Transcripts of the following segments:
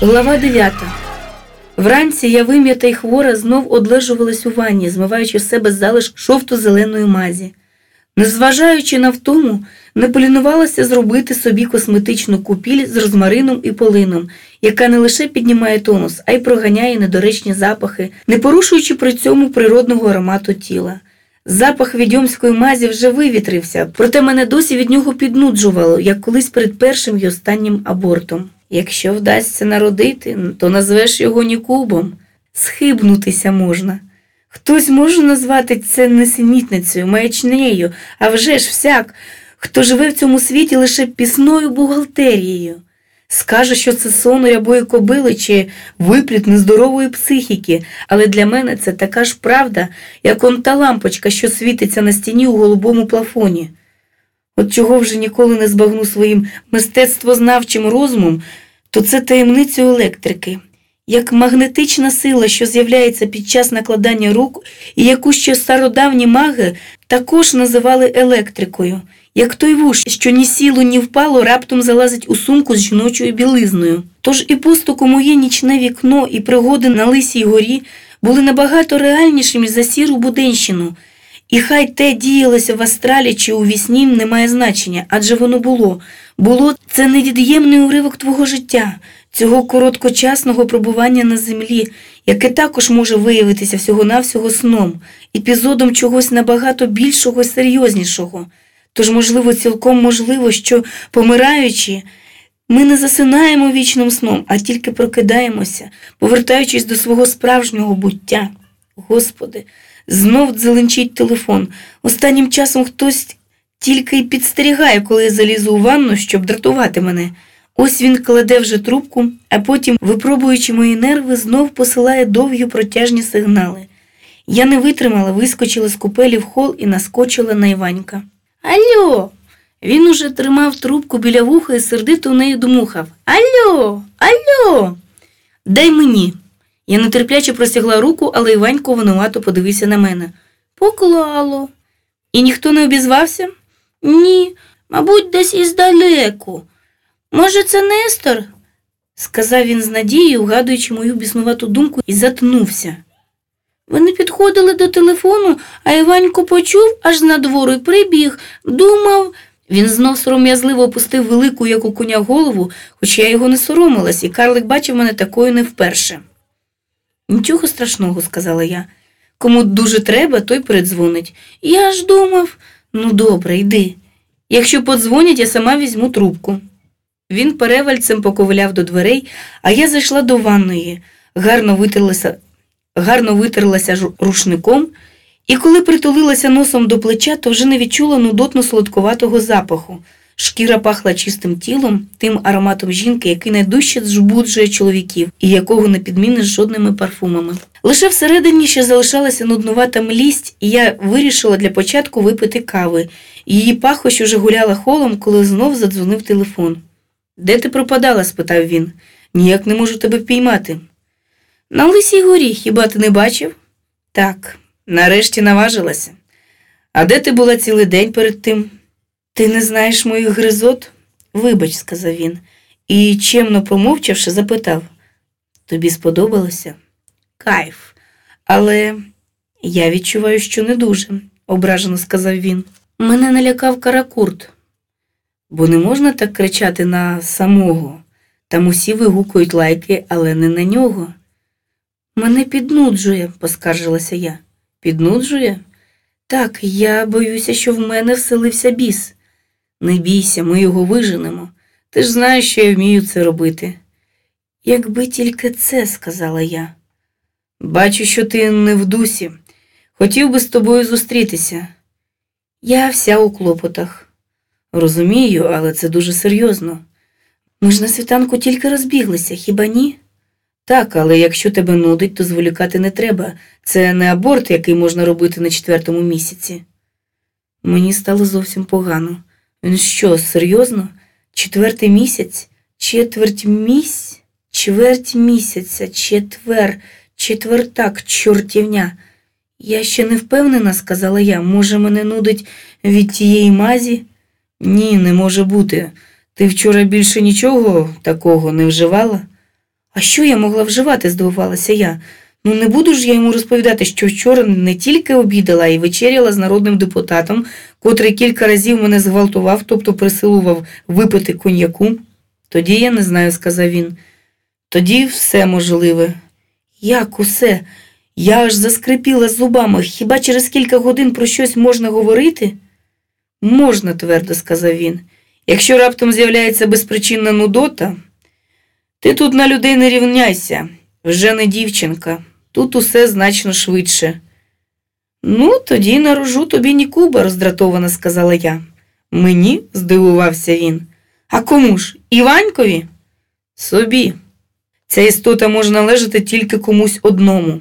Глава 9. Вранці я вим'ята й хвора знов одлежувалась у ванні, змиваючи з себе залишк жовто-зеленої мазі. Незважаючи на втому, не полінувалася зробити собі косметичну купіль з розмарином і полином, яка не лише піднімає тонус, а й проганяє недоречні запахи, не порушуючи при цьому природного аромату тіла. Запах відьомської мазі вже вивітрився, проте мене досі від нього піднуджувало, як колись перед першим і останнім абортом. Якщо вдасться народити, то назвеш його нікубом, схибнутися можна. Хтось може назвати це несенітницею, маячнею, а вже ж всяк, хто живе в цьому світі лише пісною бухгалтерією. Скаже, що це сон рябої кобили чи випліт нездорової психіки, але для мене це така ж правда, як он та лампочка, що світиться на стіні у голубому плафоні. От чого вже ніколи не збагну своїм мистецтвознавчим розумом, то це таємницю електрики, як магнетична сила, що з'являється під час накладання рук, і яку ще стародавні маги також називали електрикою, як той вуш, що ні сіло, ні впало, раптом залазить у сумку з жіночою білизною. Тож і пусток у моє нічне вікно, і пригоди на Лисій горі були набагато реальнішими за сіру буденщину. І хай те діялося в астралі чи у вісні не має значення, адже воно було. Було це невід'ємний уривок твого життя, цього короткочасного пробування на землі, яке також може виявитися всього-навсього сном, епізодом чогось набагато більшого і серйознішого. Тож, можливо, цілком можливо, що, помираючи, ми не засинаємо вічним сном, а тільки прокидаємося, повертаючись до свого справжнього буття. Господи, знов дзеленчить телефон. Останнім часом хтось тільки й підстерігає, коли я залізу у ванну, щоб дратувати мене. Ось він кладе вже трубку, а потім, випробуючи мої нерви, знов посилає довгі протяжні сигнали. Я не витримала, вискочила з купелі в хол і наскочила на Іванька. Альо. Він уже тримав трубку біля вуха і сердито у неї дмухав. Альо, альо. Дай мені. Я нетерпляче простягла руку, але Іванько винувато подивився на мене. Поклало. І ніхто не обізвався? Ні, мабуть, десь іздалеку. Може, це Нестор? сказав він з надією, вгадуючи мою біснувату думку, і затнувся. Вони підходили до телефону, а Іванько почув аж на двору і прибіг, думав. Він знов сором'язливо опустив велику, як у коня, голову, хоч я його не соромилась, і Карлик бачив мене такою не вперше. Нічого страшного, сказала я. Кому дуже треба, той передзвонить. Я ж думав, ну добре, йди. Якщо подзвонять, я сама візьму трубку. Він перевальцем поковиляв до дверей, а я зайшла до ванної, гарно витерлася, гарно витерлася рушником, і коли притулилася носом до плеча, то вже не відчула нудотно солодкуватого запаху. Шкіра пахла чистим тілом, тим ароматом жінки, який найдужче збуджує чоловіків і якого не підміниш жодними парфумами. Лише всередині ще залишалася нуднувата млість, і я вирішила для початку випити кави. Її пахощ уже гуляла холом, коли знов задзвонив телефон. Де ти пропадала? спитав він. Ніяк не можу тебе впіймати. На лисій горі, хіба ти не бачив? Так, нарешті наважилася. А де ти була цілий день перед тим? Ти не знаєш моїх гризот? Вибач, сказав він, і, чемно помовчавши, запитав Тобі сподобалося? Кайф. Але я відчуваю, що не дуже, ображено сказав він. Мене налякав каракурт, бо не можна так кричати на самого. Там усі вигукують лайки, але не на нього. Мене піднуджує, поскаржилася я. Піднуджує? Так, я боюся, що в мене вселився біс. Не бійся, ми його виженемо. Ти ж знаєш, що я вмію це робити. Якби тільки це, сказала я. Бачу, що ти не в дусі. Хотів би з тобою зустрітися. Я вся у клопотах. Розумію, але це дуже серйозно. Ми ж на світанку тільки розбіглися, хіба ні? Так, але якщо тебе нудить, то зволікати не треба. Це не аборт, який можна робити на четвертому місяці. Мені стало зовсім погано. Він що, серйозно? Четвертий місяць, четверть місяць, чверть місяця, четвер, четвертак, чортівня. Я ще не впевнена, сказала я. Може, мене нудить від тієї мазі? Ні, не може бути. Ти вчора більше нічого такого не вживала? А що я могла вживати? здивувалася я. Ну не буду ж я йому розповідати, що вчора не тільки обідала, й вечеряла з народним депутатом, котрий кілька разів мене зґвалтував, тобто присилував випити коньяку. Тоді я не знаю, сказав він. Тоді все можливе. Як усе? Я аж заскрипіла зубами. Хіба через кілька годин про щось можна говорити? Можна, твердо сказав він. Якщо раптом з'являється безпричинна нудота, ти тут на людей не рівняйся, вже не дівчинка, тут усе значно швидше. Ну, тоді наружу тобі ні куба, роздратовано сказала я. Мені? здивувався він. А кому ж? Іванькові? Собі. Ця істота може належати тільки комусь одному.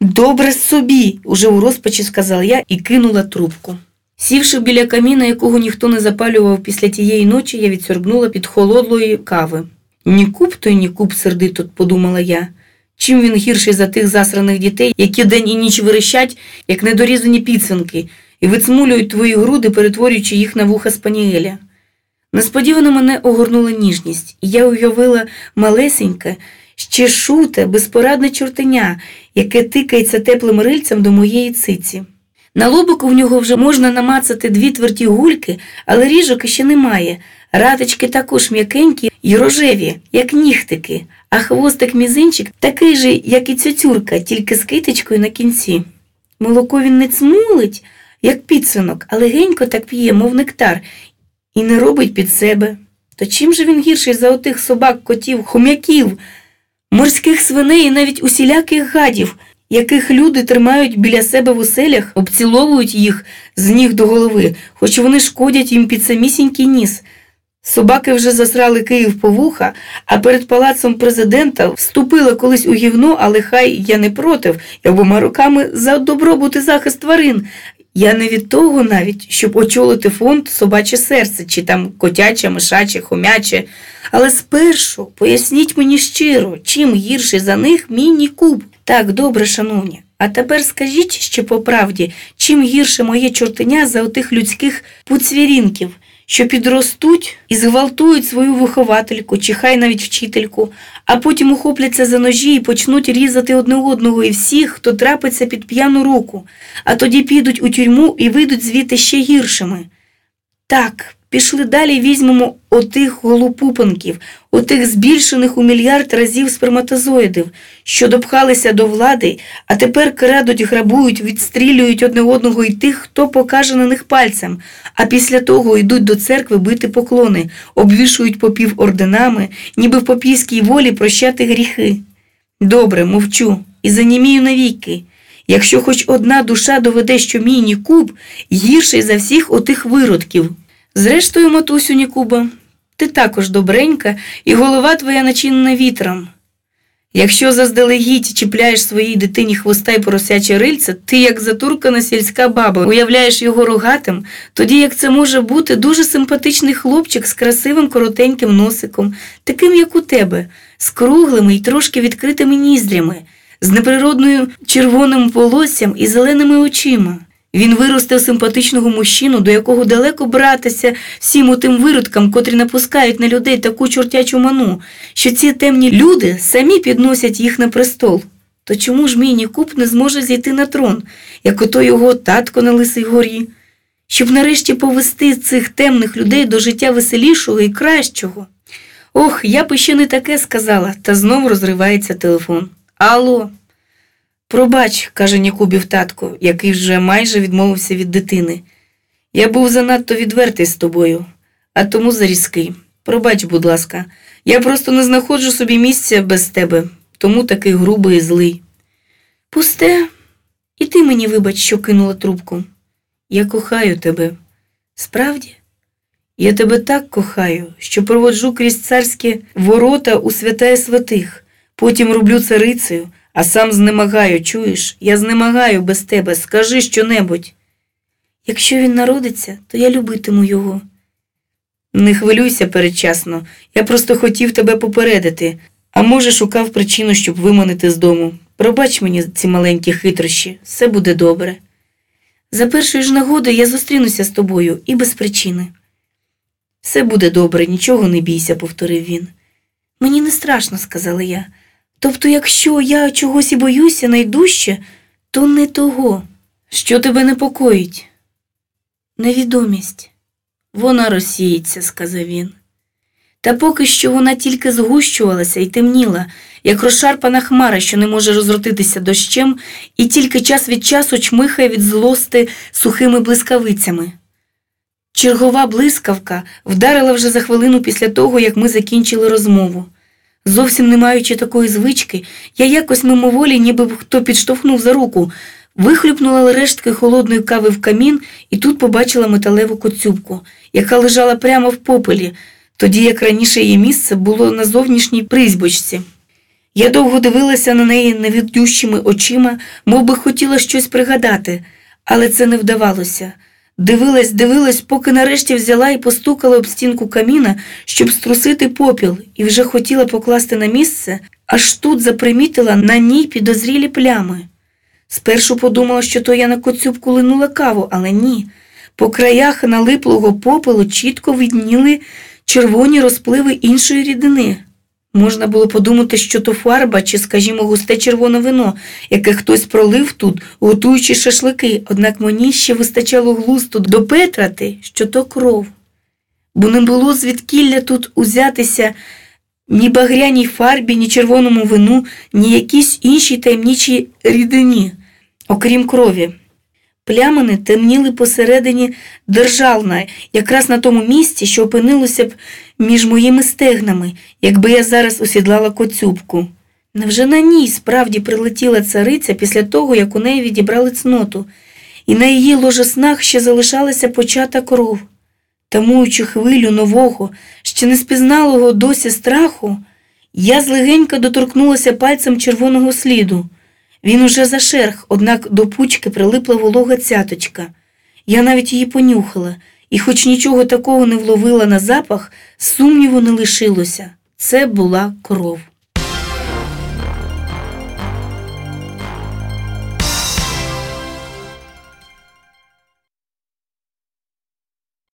Добре собі, уже у розпачі сказала я і кинула трубку. Сівши біля каміна, якого ніхто не запалював після тієї ночі, я відсорбнула під холодлої кави. Ні куб, то й ні куб сердито, подумала я. Чим він гірший за тих засраних дітей, які день і ніч верещать, як недорізані підсвинки, і вицмулюють твої груди, перетворюючи їх на вуха спаніеля. Несподівано мене огорнула ніжність, і я уявила малесеньке, ще шуте, безпорадне чортеня, яке тикається теплим рильцем до моєї циці. На лобику в нього вже можна намацати дві тверді гульки, але ріжок іще немає. Ратички також м'якенькі й рожеві, як нігтики, а хвостик мізинчик такий же, як і цюцюрка, тільки з китичкою на кінці. Молоко він не цмулить, як підсинок, а легенько так п'є, мов нектар, і не робить під себе. То чим же він гірший за отих собак, котів, хом'яків, морських свиней і навіть усіляких гадів, яких люди тримають біля себе в оселях, обціловують їх з ніг до голови, хоч вони шкодять їм під самісінький ніс. Собаки вже засрали Київ по вуха, а перед палацом президента вступила колись у гівно, але хай я не против, я обома руками за добробут і захист тварин. Я не від того навіть, щоб очолити фонд собаче серце, чи там котяче, мишаче, хомяче. Але спершу поясніть мені щиро, чим гірший за них мій Нікуб. Так, добре, шановні. А тепер скажіть ще по правді, чим гірше моє чортеня за отих людських пуцвірінків, що підростуть і зґвалтують свою виховательку, чи хай навіть вчительку, а потім ухопляться за ножі і почнуть різати одне одного і всіх, хто трапиться під п'яну руку, а тоді підуть у тюрму і вийдуть звідти ще гіршими. Так, пішли далі, візьмемо отих голупупанків, отих збільшених у мільярд разів сперматозоїдів, що допхалися до влади, а тепер крадуть, грабують, відстрілюють одне одного і тих, хто покаже на них пальцем, а після того йдуть до церкви бити поклони, обвішують попів орденами, ніби в попівській волі прощати гріхи. Добре, мовчу, і занімію навіки. Якщо хоч одна душа доведе, що мій Нікуб гірший за всіх отих виродків. Зрештою, матусю Нікуба, ти також добренька, і голова твоя начинена вітром. Якщо заздалегідь чіпляєш своїй дитині хвоста й поросяче рильце, ти, як затуркана сільська баба, уявляєш його рогатим, тоді як це може бути дуже симпатичний хлопчик з красивим коротеньким носиком, таким, як у тебе, з круглими й трошки відкритими ніздрями, з неприродною червоним волоссям і зеленими очима. Він виростив симпатичного мужчину, до якого далеко братися всім отим виродкам, котрі напускають на людей таку чортячу ману, що ці темні люди самі підносять їх на престол. То чому ж мій Нікуб не зможе зійти на трон, як ото його татко на Лисій горі, щоб нарешті повести цих темних людей до життя веселішого і кращого? Ох, я б іще не таке сказала, та знов розривається телефон. Алло. Пробач, каже Нікубів татко, який вже майже відмовився від дитини. Я був занадто відвертий з тобою, а тому зарізкий. Пробач, будь ласка, я просто не знаходжу собі місця без тебе, тому такий грубий і злий. Пусте, і ти мені вибач, що кинула трубку. Я кохаю тебе. Справді? Я тебе так кохаю, що проводжу крізь царські ворота у святая святих, потім роблю царицею. А сам знемагаю, чуєш? Я знемагаю без тебе, скажи щонебудь. Якщо він народиться, то я любитиму його. Не хвилюйся передчасно, я просто хотів тебе попередити, а може, шукав причину, щоб виманити з дому. Пробач мені ці маленькі хитрощі, все буде добре. За першої ж нагоди я зустрінуся з тобою і без причини. Все буде добре, нічого не бійся, повторив він. Мені не страшно, сказала я. Тобто, якщо я чогось і боюся найдужче, то не того. Що тебе непокоїть? Невідомість. Вона розсіється, сказав він. Та поки що вона тільки згущувалася і темніла, як розшарпана хмара, що не може розротитися дощем, і тільки час від часу чмихає від злости сухими блискавицями. Чергова блискавка вдарила вже за хвилину після того, як ми закінчили розмову. Зовсім не маючи такої звички, я якось мимоволі, ніби хто підштовхнув за руку, вихлюпнула рештки холодної кави в камін і тут побачила металеву коцюбку, яка лежала прямо в попелі, тоді як раніше її місце було на зовнішній призьбочці. Я довго дивилася на неї невідющими очима, мов би хотіла щось пригадати, але це не вдавалося. Дивилась, дивилась, поки нарешті взяла і постукала об стінку каміна, щоб струсити попіл, і вже хотіла покласти на місце, аж тут запримітила на ній підозрілі плями. Спершу подумала, що то я на коцюбку линула каву, але ні. По краях налиплого попелу чітко видніли червоні розпливи іншої рідини. Можна було подумати, що то фарба чи, скажімо, густе червоне вино, яке хтось пролив тут, готуючи шашлики, однак мені ще вистачало глузду допетрати, що то кров. Бо не було звідкілля тут узятися ні багряній фарбі, ні червоному вину, ні якійсь іншій таємничій рідині, окрім крові. Плямини темніли посередині державна, якраз на тому місці, що опинилося б між моїми стегнами, якби я зараз осідлала коцюбку. Невже на ній справді прилетіла цариця після того, як у неї відібрали цноту, і на її ложеснах ще залишалася почата кров? Тамуючи хвилю нового, ще не спізналого досі страху, я злегенька доторкнулася пальцем червоного сліду. Він уже зашерх, однак до пучки прилипла волога цяточка. Я навіть її понюхала, і, хоч нічого такого не вловила на запах, сумніву не лишилося це була кров.